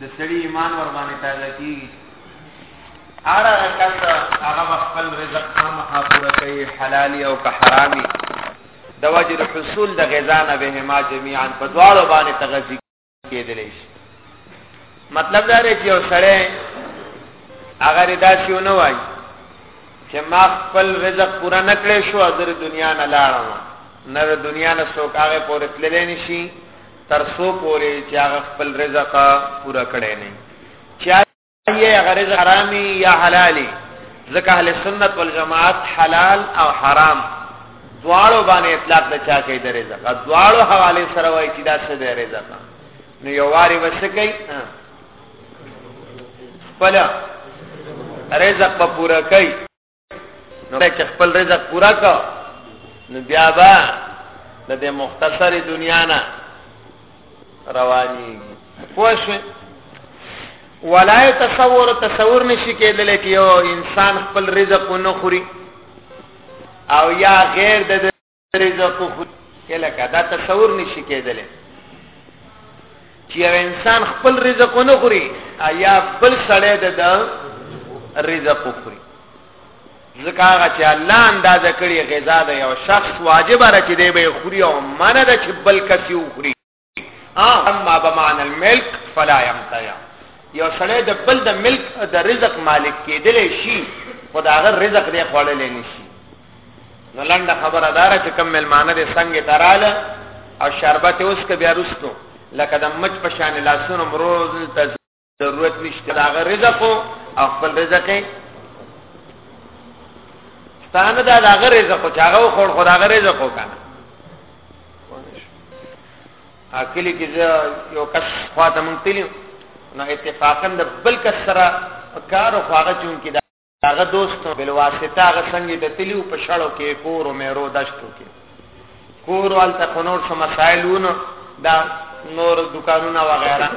د سړي ایمان ور باندې تازه کیږي اره کس هغه خپل رزق خامخا پوره کوي حلالي او که حرامي د وجه د حصول د غذا نه به ما جميعا په دواړو باندې تغذي کېدلی شي مطلب دا دی چې یو سړی هغه داسې ونه وایي چې ما خپل رزق پوره نه کړی شو او زه د دنیا نه لاړم نه د دنیا نه څوک هغه پورې تللی نشي تر څو پورې چې هغه خپل رزق پوره کړی نه چا یې هغه رزق حرامي یا حلالي ځکه اهل سنت والجماعت حلال او حرام دواړو باندې اطلاق د چا کوي د رزق دواړو حواله سره وایي چې دا څه دی رزق نو یو واری وسه کوي خپل رزق په پوره کوي نو چې خپل رزق پورا کو نو بیا با د دې مختصر دنیا نه رواني خوښ ولای تصور تصور نشي کېدل چې یو انسان خپل رزق ونه خوري او یا غیر د رزق خو کلکه دا تصور نشي کېدلی چې یو انسان خپل رزق نه خوري یا بل سړی د رزق خوري ځکه هغه چې الله اندازه کړی غذا د یو شخص واجب را چې دی به خوري او منه د چې بل کس یې خوري اما بمعنى الملك فلا يمتنع یو سړی د بل د ملک د رزق مالک کېدل شي خداغه رزق دې خوړل نه شي نو لنډه خبره دار چې کم ملمانه دې څنګه تراله او شربت اوس کې بیا رستو لکه د مچ په شان لاسونو مروز ضرورت نشته دا غ رزق او خپل رزق ستانه دا دا غ رزق او چاغه خور خدا غ رزق او کنه اکلی کې یو کس خواته مونږ تلو نو اتفاقا د بل کس سره کار او هغه چون کې هغه دوست بل واسطه هغه څنګه د تلیو په شړو کې کور او مېرو دشتو کې کور او الته خنور سم مسائلونه دا نور دکانونه و غیره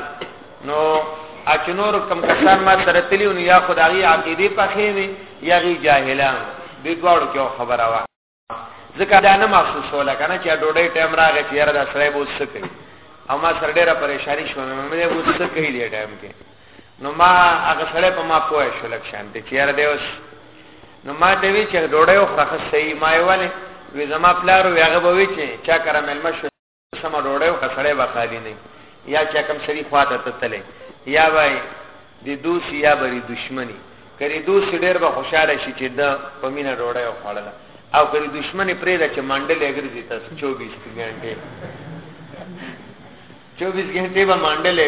نو اچنور کم کسان ما سره تلیو نو یا خدای عقیده پخې وي یا غي جاهلان د دوړو کې خبره وا ځکه دا نه محسوسوله کنه چې ډوډۍ ټایم راغی چې یاره دا سړی به څه کوي او ما سره ډېره پریشانی شوه مې مې اوس څه کوي دې ټایم کې نو ما هغه سړی په ما پوه شو لک شان ته چې یاره دی اوس نو ما ته وی چې ډوډۍ خو خسته یې ما یې ولې وې زما پلار وی هغه به وی چې چا کرا ملما شو سمه ډوډۍ وخوره سړی به خالي نه وي یا چې کوم سړي خوا ته تتلی یا به د دوست یا به د دشمني که د دوست ډېر به خوشحاله شي چې ده په مینه ډوډۍ وخوړله او که د دشمنې پرېږده چې منډلې ګرځي تاسو چوبیس ګنټې چوبیس ګنټې به منډلې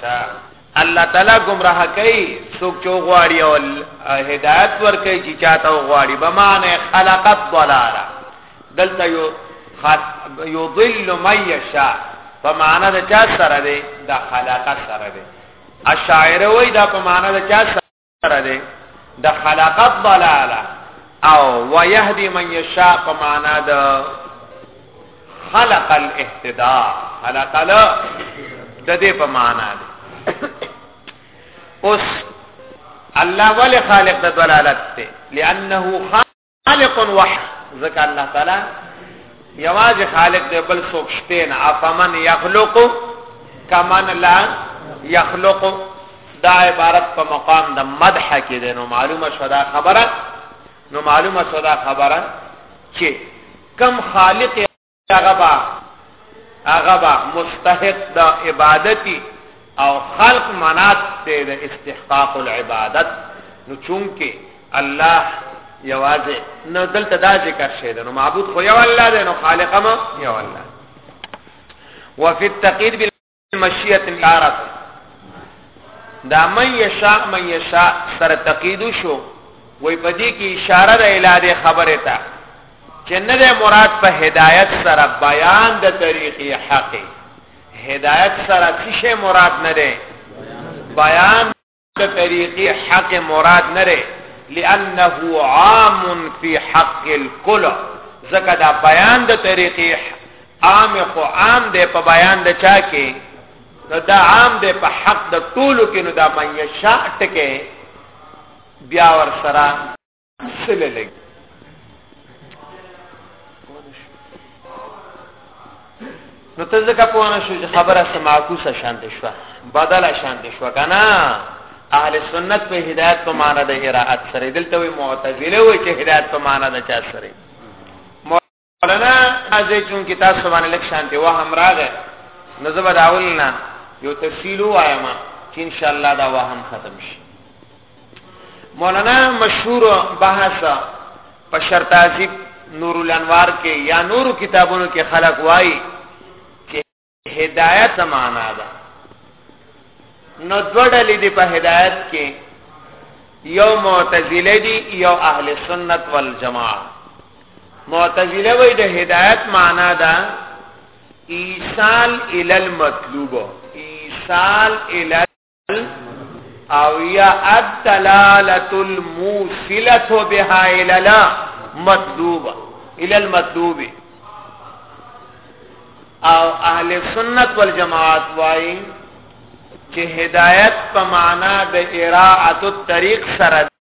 شا الله تعالی گمراه کوي څوک چې غواړي او هدایت ورکړي چې چاته غواړي به معنی خلقت ضلاله دلته یو خاص یضل من یشاء په معنی د چا سره دی د خلقت سره دی اشاعره وای دا په معنی د چا سره سره دی د خلقت ضلاله او ويهدي من يشاء په معنا د خلق الاهتداء خلق له د دې په معنا دی اوس الله ول خالق د ضلالت ته لانه خالق خالق وح ذکر الله تعالی یواز خالق دی بل څوک شته نه افمن یخلق کمن لا یخلق دا عبارت په مقام د مدح کې دی نو معلومه شو دا خبره نو معلومه شو دا خبره چې کم خالق هغه با هغه با مستحق د عبادتي او خلق منات دی د استحقاق العبادت نو چونکه الله یوازې نو دلته دا ذکر شوی دی نو معبود خو یو الله دی نو خالق هم یو الله وفي التقید مشیت عرب دا من یشاء من یشاء سره تقید شو وای په دې کې اشاره د الاده خبره ته چې نه د مراد په هدایت سره بیان د طریقې حق هدایت سره څه مراد نه ده بیان د طریقی حق مراد نه دی لانه عام فی حق الکل زکه دا بیان د طریقی عام خو عام دی په بیان د چا کې نو دا عام دی په حق د ټولو کې نو دا مې شاعت کې بیا ور سره سله لګ نو ته ځکه پوهانه شو چې خبره سماعکوسه شانت شوه بدل شانت شوه کنه اهل سنت په هدایت په معنا د اراءت سره دلته وي معتزله وي چې هدایت په معنا د چا سره ولنا ازه چون کې تاسو باندې لک شانته وه هم راغې نو زه به دا اولنا یو تفصیل وایم چې ان شاء الله دا وه هم ختم شي مولانا مشهور بحث په شرط عزیب نور الانوار کې یا نورو کتابونو کې خلق وایي هدایت معنا ده نو دوه ډلې دي په هدایت کې یو معتزله دي یو اهل سنت والجماعه معتزله وایي د هدایت معنا ده ایصال ال المطلوب ایصال ال او یا الدلاله الموصله بها الى لا مطلوبه الى المطلوب او اهل سنت والجماعت وايي چې هدایت په معنا د اراعه الطريق سره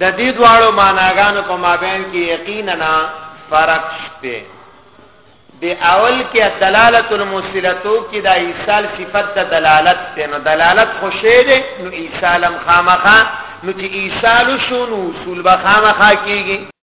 د دې دواړو معناګانو په مابین کې یقینا فرق شته د اول کې دلالت الموصلتو کې د ایصال صفت د دلالت ته نو دلالت خوشې ده نو ایصالم خامخا نو چې ایصال شو نو اصول به خامخا کیږي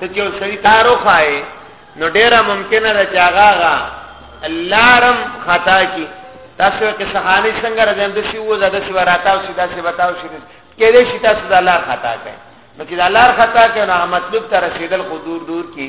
ته چې یو سړي کار وښایې نو ډېره ممکنه ده چې هغه هغه لارم خطا کړي تاسو کې صحاني څنګه راځم د شي وځه د شي وراتاو شي داسې بتاو شي کې دې شي تاسو د لار خطا کړئ نو چې د لار خطا کړئ نو مطلب ته رسیدل خو دور دور کې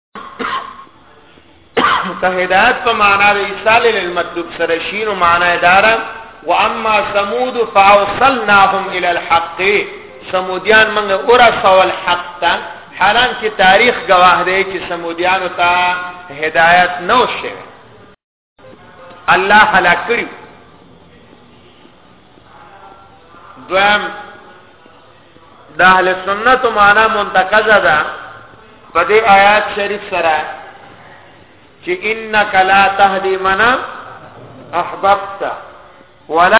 که هدایت په معنا د ایصال للمطلوب سره شین او معنا دار و اما ثمود فاوصلناهم الى الحق ثمودیان موږ اورا سوال حق ته حالان کې تاریخ گواه دی چې ثمودیانو ته هدایت نو شوه الله هلاک کړی دویم د اهل سنت معنا منتقضه ده په دې آیات شریف سره چې انک لا تهدی من احببت ولا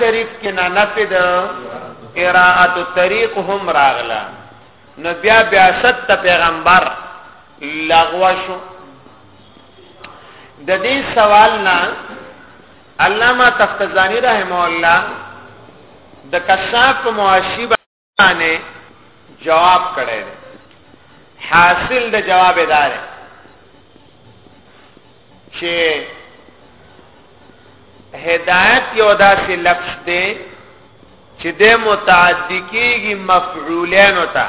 شریف کې نه نفي د قراءت الطريق هم راغله نو بیا بیا ست پیغمبر لغوا شو د دې سوال نه علامه تفتزانی رحم الله د کشاف معاشی باندې جواب کړی دی حاصل د جواب دار چې هدایت یو داسې لفظ دی چې د متعدی کېږي مفعولین وتا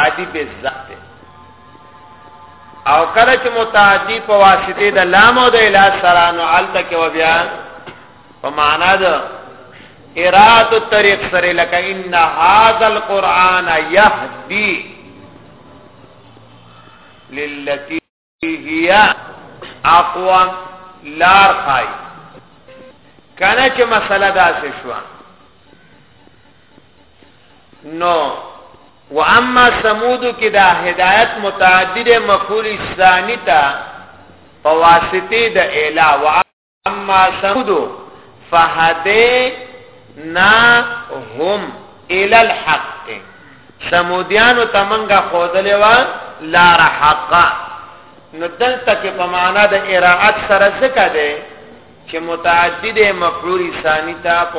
عادی به ذات او کله چې متعدی په واسطه د لام او د اله سره نو الته کې و بیا په معنا د ارات الطريق سره لکه ان هاذا القران يهدي للتي هي اقوا لار خای کنه چې مسله داسې شو نو و اما سمود کې دا هدایت متعدد مفعول ثانی ته په واسطه د اعلا اما ثمود فهديناهم الى الحق ثمودیانو ته منګه خودلې و لار حقا نو دلته کې په معنا د اراعت سره څه کده چې متعدد مفعول ثانی ته په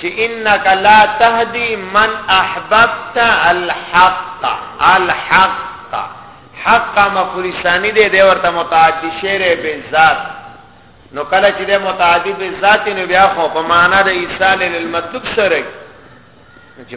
چې انک لا تهدی من احببت الحق الحق حق مفعول ثانی دی دی ورته متعدی شعر به ذات نو کله چې د متعدی به ذات نو بیا خو په معنا د ایصال للمطلوب سره چې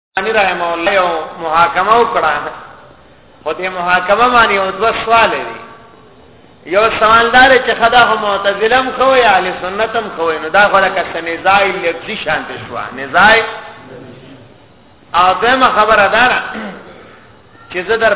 امیر رحم الله یو محاکمه وکړه خو دې محاکمه باندې یو دوه سوال دي یو سوال دار چې خدا هو معتزلم خو یا اهل سنتم خو نو دا خو لکه سنزای لفظي شان دي شو نزای او دمه خبره دارا چې زه در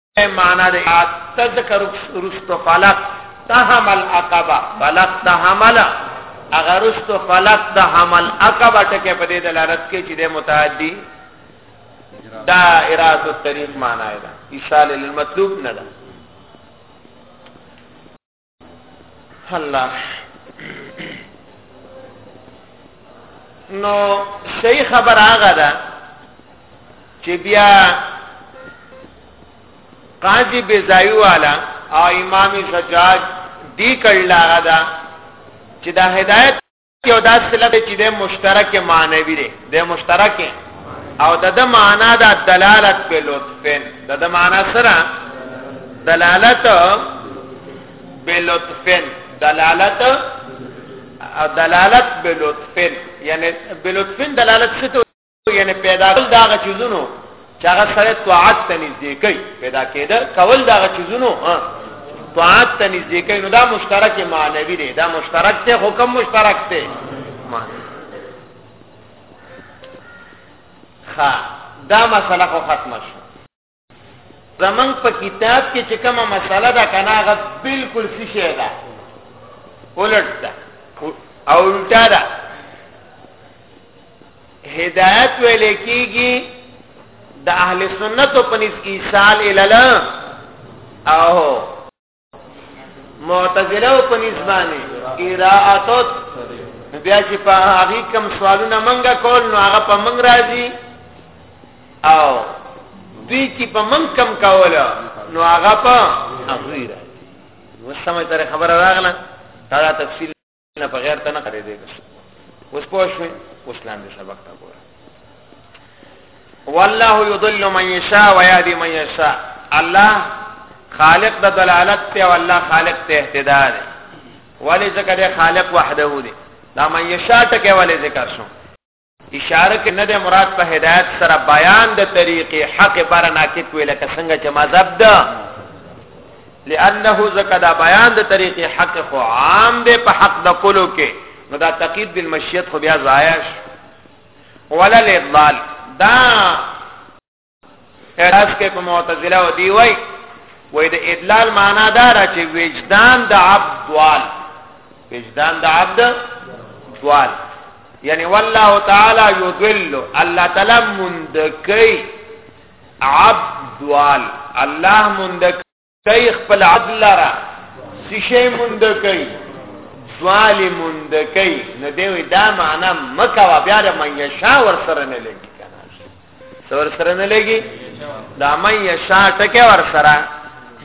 معنا د تذکر رستو فلق تهم العقبه فلق تهمل اگر رستو فلق تهم العقبه ټکه په دې دلالت کوي چې د متعدی دا اراده الطريق معنا ده ایصال للمطلوب نه ده الله نو صحیح خبر هغه ده چې بیا قاضي بزایو والا او امام سجاد دی کړل هغه ده چې دا هدایت یو دا صلت چې د مشترک معنوي دی د مشترک او د د معنا د دلالت په لطفن د د معنا سره دلالت به لطفن دلالت دلالت به لطفن یعنی به لطفن دلالت څه یعنی پیدا کول دا غ چیزونو چې هغه سره طاعت ته نږدې کوي پیدا کېده کول دا غ چیزونو ها طاعت ته نږدې کوي نو دا مشترک معنوي دی دا مشترک ته حکم مشترک دی ها دا مسله خو ختمه شو زمنګ په کتاب کې چې کومه مسله ده کنه هغه بالکل څه شی ده ولټ ده او الټا ده هدایت ویل کېږي د اهل سنت په نس ایصال الال او معتزله او په نسبانه قراءتت بیا چې په هغه کوم سوالونه منګه کول نو هغه په منګ راځي او دوی چې په منګ کم کوله نو هغه په هغه راځي وسمه تر خبره راغله دا تفصیل نه په غیر ته نه خرې دی اوس پوه شوې اوس لاندې سبق ته ګوره والله يضل من يشاء ويهدي من يشاء الله خالق د دلالت ته او الله خالق ته اهتدا ده ولی ذکر خالق وحده دی دا من يشاء ټکه ولی ذکر شو اشاره کې نه د مراد په هدایت سره بیان د طریقې حق بار ناکت ویل که څنګه چې مذهب ده لانه زکه دا بیان د طریقې حق خو عام دی په حق د کولو کې نو دا تقید بالمشیت خو بیا ضایع ولا الاضلال دا اعتراض کوي په معتزله او دی وای وای د ادلال معنا دا را چې وجدان د عبد دوال وجدان د عبد دوال یعنی والله تعالی یضل الله تعالی مندکی عبد دوال الله مندکی کای خپل عدل لرا سشه مند کای ظالم مند کای نه دی دا معنا مکه و بیا د من یشا ور سره نه لګی کنه سور سره نه لګی دا من یشا ټکه ور سره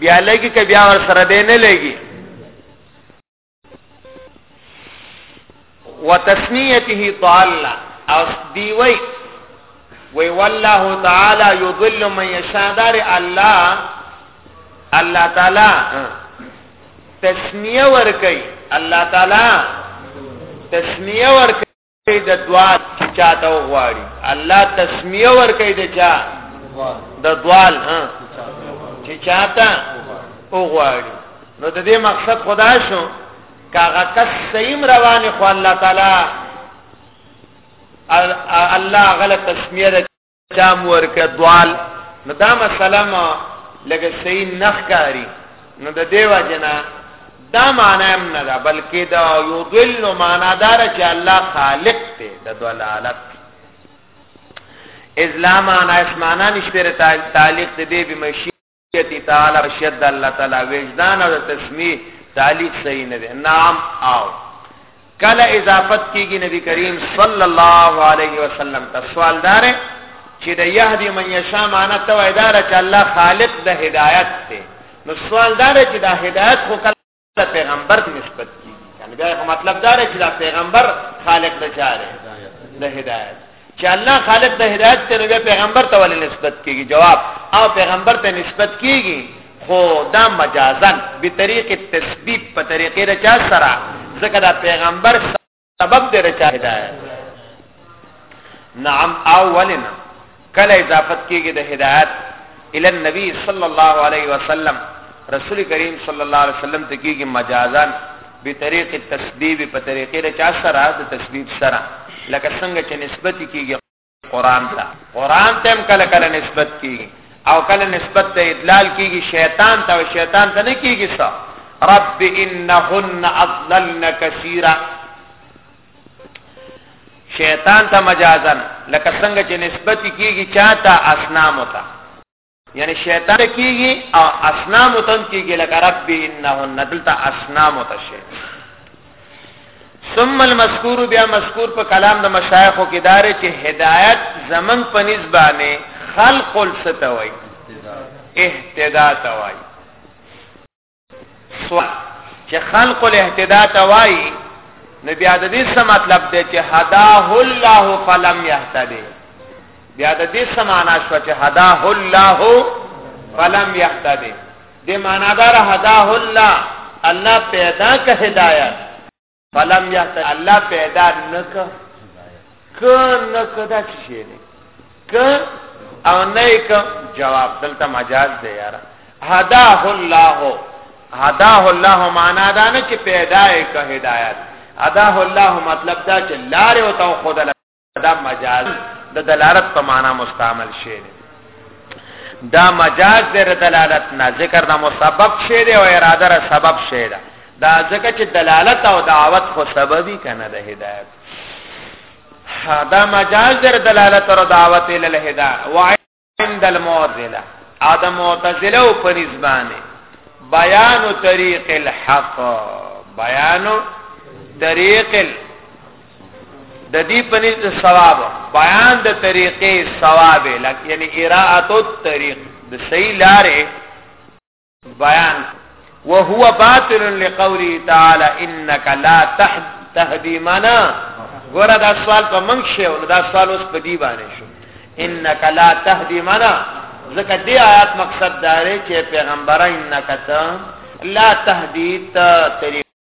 بیا لګی ک بیا ور سره دی نه لګی وتسميته ضالا او دی وی وی والله تعالی یضل من یشاء دار الله الله تعالی تسمیه ور کوي الله تعالی تسمیه ور د دعا چې چاته وغواړي الله تسمیه ورکړي د چا د دوال ها چې چاته وغواړي نو د دې مقصد خدا شو کاغه کس سیم روانه خو الله تعالی الله غلط تسمیه چا مورکه دوال نو دا مسله ما لکه صحیح نخ کاری نو د دیو جنا دا معنا هم نه ده بلکې دا یو دل نو معنا دار چې الله خالق ته د دلالت ازلا معنا اسمانا نشته تعلق دې به مشي یتی تعالی رشد الله تعالی وجدان او تسمیه تعلیق صحیح نه ده نام او کله اضافت کیږي نبی کریم صلی الله علیه وسلم ته سوال دار چې د یهدی من یشا معنا ته وای دار چې الله خالق د هدایت ته نو سوال دار چې د هدایت خو ته پیغمبر ته نسبت کیږي کنه بیا خو مطلب دا دی چې دا پیغمبر خالق د چاره د هدایت چې الله خالق د هدایت ته نو پیغمبر ته ولې نسبت کیږي جواب او پیغمبر ته نسبت کیږي خو دا مجازن به طریق تثبیت په طریقې د چا سره ځکه دا پیغمبر سبب دې رچا هدایت نعم اولنا کله اضافت کیږي د هدایت ال النبي صلی الله علیه وسلم رسول کریم صلی الله علیه وسلم ته کیږي مجازان به طریق التسبیب په طریقې د چا سره د تسبیب سره لکه څنګه چې نسبت کیږي قران ته قران ته هم کله کله نسبت کیږي او کله نسبت ته ادلال کیږي شیطان ته او شیطان ته نه کیږي څه رب انهن اضللن كثيرا شیطان ته مجازن لکه څنګه چې نسبت کیږي چاته اسنام ته یعنی شیطان کیږي او اصنام تم کیږي لکه رب انهن دلته اصنام تشه ثم المذکور بیا مذکور په کلام د مشایخو کې دار چې هدایت زمن په نسبانه خلق الستوي اهتدا توي سوال چې خلق الاهتداء ته وایي نو بیا د دې څه مطلب دی چې هداه الله فلم يهتدي بیا د دې څه معنا شو چې هداه الله فلم يهتدي دې معنا دار هداه الله الله پیدا که هدایت فلم یحت الله پیدا نک ک نک دا څه شي نه ک او نه ک جواب دلته مجاز دی یار هداه الله هداه الله معنا دا نه چې پیدا یې که هدایت هداه الله مطلب دا چې لارې او تو خدای دا مجاز د دلالت په معنا مستعمل شي دا مجاز د دلالت نه ذکر دا مسبب شي دی او اراده را سبب شي دا دا ځکه چې دلالت او دعوت خو سببي کنه د هدایت دا مجاز د دلالت او دعوت ال الهدایت عند المعتزله ادم معتزله او پنځبانه بیان طریق الحق بیان طریق د دې پنځ ثواب بیان د طریقې ثواب لکه یعنی اراءه الطریق د صحیح لارې بیان وهو باطل لقوله تعالی انك لا تهدي منا ګوره دا سوال په منځ شو دا سوال اوس په دی باندې شو انك لا تهدي منا ځکه دې آیات مقصد دا دی چې پیغمبر انک ته لا تهدید طریق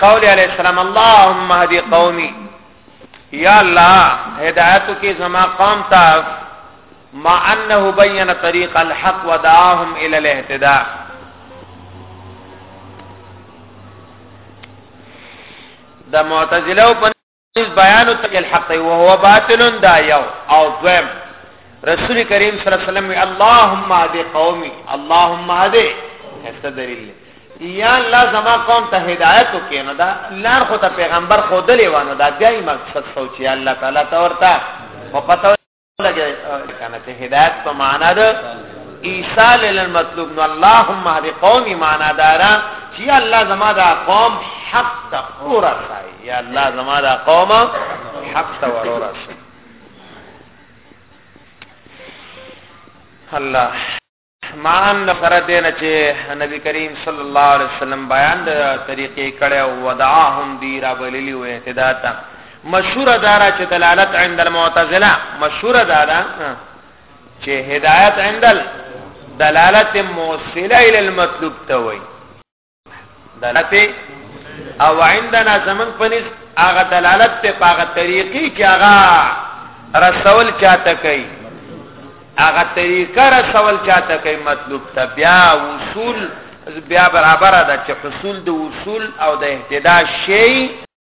قول علیہ السلام اللهم هدی قومی یا الله هدایت کی زما قوم تا ما انه بین طریق الحق ودعاهم الى الاهتداء د معتزله اس بیان تک الحق و هو باطل دا یو او دویم رسول کریم صلی الله علیه وسلم اللهم هدی قومی اللهم هدی هسته دلیل یا الله زما قوم ته هدایت وکینو دا لار خو ته پیغمبر خو دلی وانه دا بیا مقصد سوچي الله تعالی تورته او پتو لګي کنه چې هدایت په معنا ده ایصال للمطلوب نو اللهم هدي قومي معنا دارا چې الله زما دا قوم حق ته ورسای یا الله زما دا قوم حق ته ورسای الله مان نو سره دې نه چې نبی کریم صلی الله علیه وسلم بیان د طریقې کړه او ودعاهم دی را بللی و اهتدا ته مشهور دارا چې دلالت عند المعتزله مشهور دارا چې هدایت عند دلالت موصله الى المطلوب ته وایي دلته او عندنا زمن پنځ هغه دلالت ته پاغه طریقې چې هغه رسول چاته کوي هغه طریقه رسول چاته کوي مطلوب ته بیا وصول بیا برابر ده چې حصول د وصول او د اهتداء شی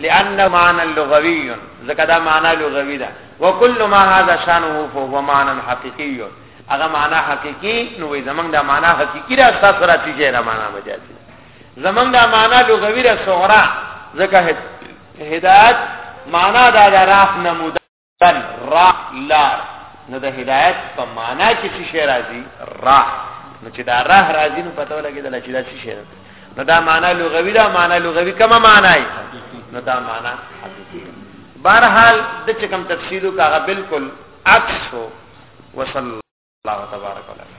لأن معنى لغوي ځکه دا معنا لغوي ده وكل ما هذا شانه فهو معنى حقيقي هغه معنا حقيقي نو زمنګ دا معنا حقيقي را تاسو را تیجه را معنا مجازي زمنګ دا معنا لغوي را صغرا ځکه هدایت معنا دا راف نمود تن را لار نو د هدایت په معنا کې څه شی راځي را نو چې دا راه راځي نو پته ولګېدل چې دا څه شی نو دا معنا لغوي دا معنا لغوي کومه معنا یې نو دا معنا حقيقي بهرحال د چې کوم تفصیلو کاغه بالکل عکس وو وصلی الله تبارک وتعالى